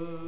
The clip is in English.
Oh.